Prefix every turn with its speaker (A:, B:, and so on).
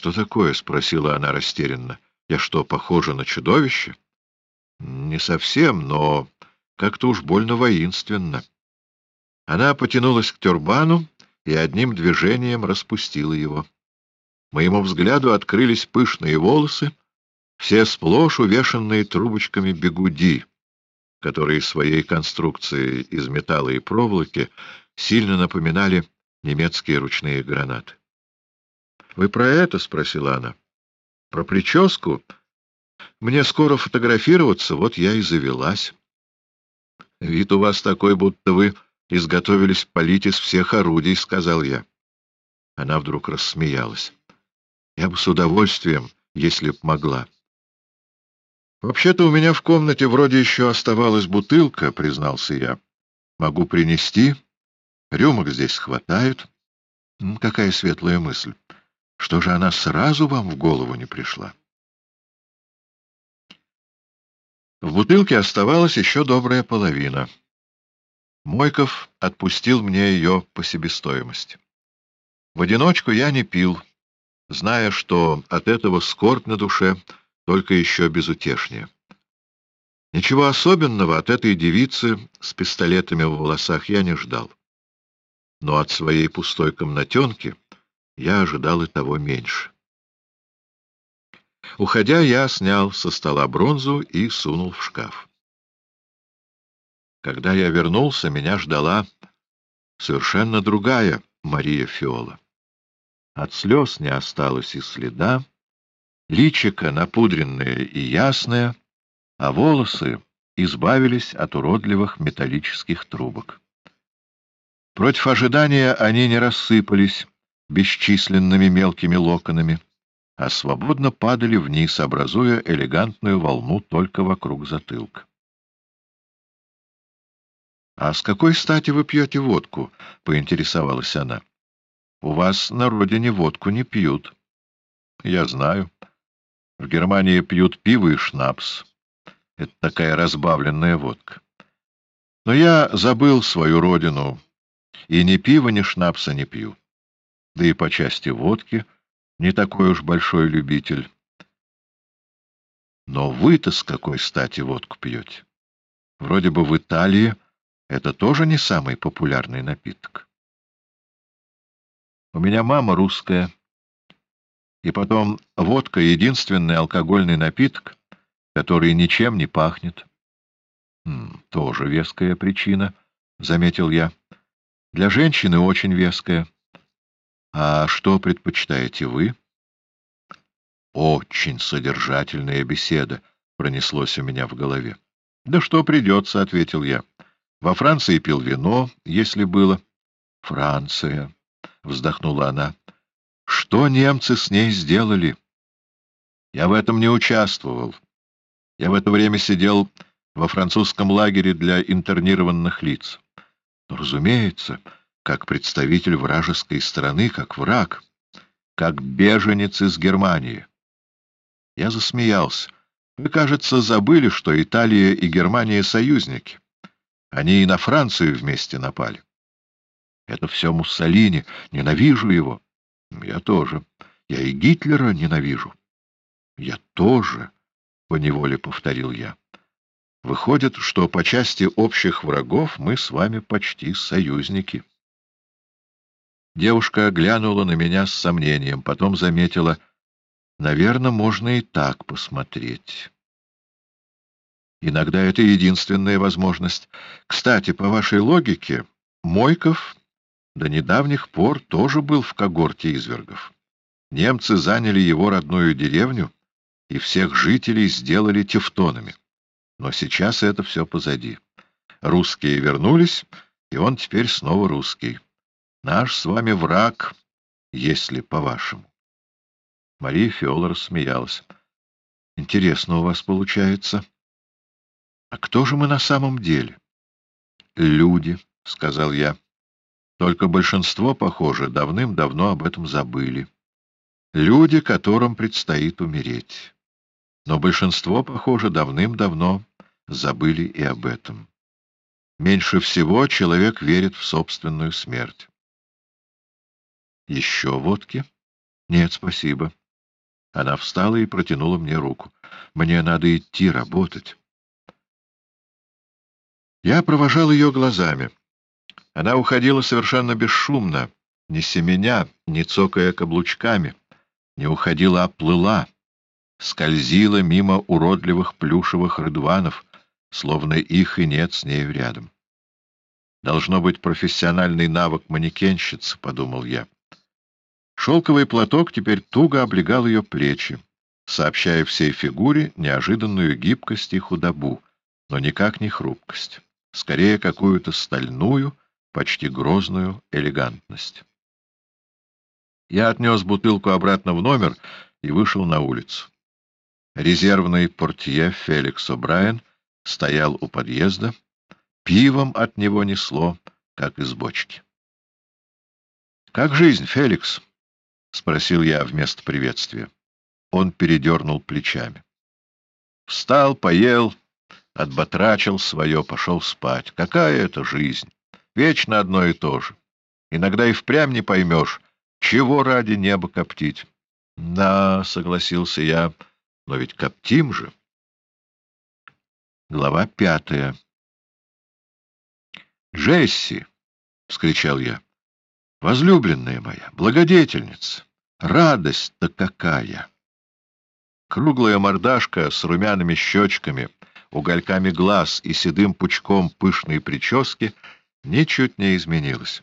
A: Что такое? — спросила она растерянно. — Я что, похожа на чудовище? — Не совсем, но как-то уж больно воинственно. Она потянулась к тюрбану и одним движением распустила его. Моему взгляду открылись пышные волосы, все сплошь увешанные трубочками бегуди, которые своей конструкцией из металла и проволоки сильно напоминали немецкие ручные гранаты. — Вы про это? — спросила она. — Про прическу? Мне скоро фотографироваться, вот я и завелась. — Вид у вас такой, будто вы изготовились палить из всех орудий, — сказал я. Она вдруг рассмеялась. — Я бы с удовольствием, если б могла. — Вообще-то у меня в комнате вроде еще оставалась бутылка, — признался я. — Могу принести. Рюмок здесь хватает. Какая светлая мысль. Что же она сразу вам в голову не пришла? В бутылке оставалась еще добрая половина. Мойков отпустил мне ее по себестоимости. В одиночку я не пил, зная, что от этого скорбь на душе только еще безутешнее. Ничего особенного от этой девицы с пистолетами в волосах я не ждал. Но от своей пустой комнатенки я ожидал и того меньше. Уходя, я снял со стола бронзу и сунул в шкаф. Когда я вернулся, меня ждала совершенно другая Мария Фиола. От слез не осталось и следа, личико напудренное и ясное, а волосы избавились от уродливых металлических трубок. Против ожидания они не рассыпались, бесчисленными мелкими локонами, а свободно падали вниз, образуя элегантную волну только вокруг затылка. — А с какой стати вы пьете водку? — поинтересовалась она. — У вас на родине водку не пьют. — Я знаю. В Германии пьют пиво и шнапс. Это такая разбавленная водка. Но я забыл свою родину, и ни пива, ни шнапса не пью да и по части водки не такой уж большой любитель. Но вы-то с какой стати водку пьете? Вроде бы в Италии это тоже не самый популярный напиток. У меня мама русская. И потом водка — единственный алкогольный напиток, который ничем не пахнет. — Тоже веская причина, — заметил я. — Для женщины очень веская. А что предпочитаете вы? Очень содержательная беседа пронеслось у меня в голове. Да что придется, ответил я. Во Франции пил вино, если было. Франция, вздохнула она. Что немцы с ней сделали? Я в этом не участвовал. Я в это время сидел во французском лагере для интернированных лиц. Но, разумеется, как представитель вражеской страны, как враг, как беженец из Германии. Я засмеялся. Вы, кажется, забыли, что Италия и Германия — союзники. Они и на Францию вместе напали. Это все Муссолини. Ненавижу его. Я тоже. Я и Гитлера ненавижу. Я тоже, — поневоле повторил я. Выходит, что по части общих врагов мы с вами почти союзники. Девушка глянула на меня с сомнением, потом заметила, наверное, можно и так посмотреть. Иногда это единственная возможность. Кстати, по вашей логике, Мойков до недавних пор тоже был в когорте извергов. Немцы заняли его родную деревню и всех жителей сделали тевтонами. Но сейчас это все позади. Русские вернулись, и он теперь снова русский. Наш с вами враг, если по-вашему. Мария Фиола рассмеялась. — Интересно у вас получается. — А кто же мы на самом деле? — Люди, — сказал я. Только большинство, похоже, давным-давно об этом забыли. Люди, которым предстоит умереть. Но большинство, похоже, давным-давно забыли и об этом. Меньше всего человек верит в собственную смерть. Еще водки? Нет, спасибо. Она встала и протянула мне руку. «Мне надо идти работать». Я провожал ее глазами. Она уходила совершенно бесшумно, не семеня, не цокая каблучками, не уходила, а плыла, скользила мимо уродливых плюшевых рыдванов, словно их и нет с нею рядом. Должно быть профессиональный навык манекенщицы, — подумал я. Шелковый платок теперь туго облегал ее плечи, сообщая всей фигуре неожиданную гибкость и худобу, но никак не хрупкость, скорее какую-то стальную, почти грозную элегантность. Я отнес бутылку обратно в номер и вышел на улицу. Резервный портье Феликс О'Брайен стоял у подъезда, Пивом от него несло, как из бочки. — Как жизнь, Феликс? — спросил я вместо приветствия. Он передернул плечами. Встал, поел, отбатрачил свое, пошел спать. Какая это жизнь? Вечно одно и то же. Иногда и впрямь не поймешь, чего ради неба коптить. — Да, — согласился я, — но ведь коптим же. Глава пятая «Джесси!» — вскричал я. «Возлюбленная моя, благодетельница! Радость-то какая!» Круглая мордашка с румяными щечками, угольками глаз и седым пучком пышной прически ничуть не изменилась.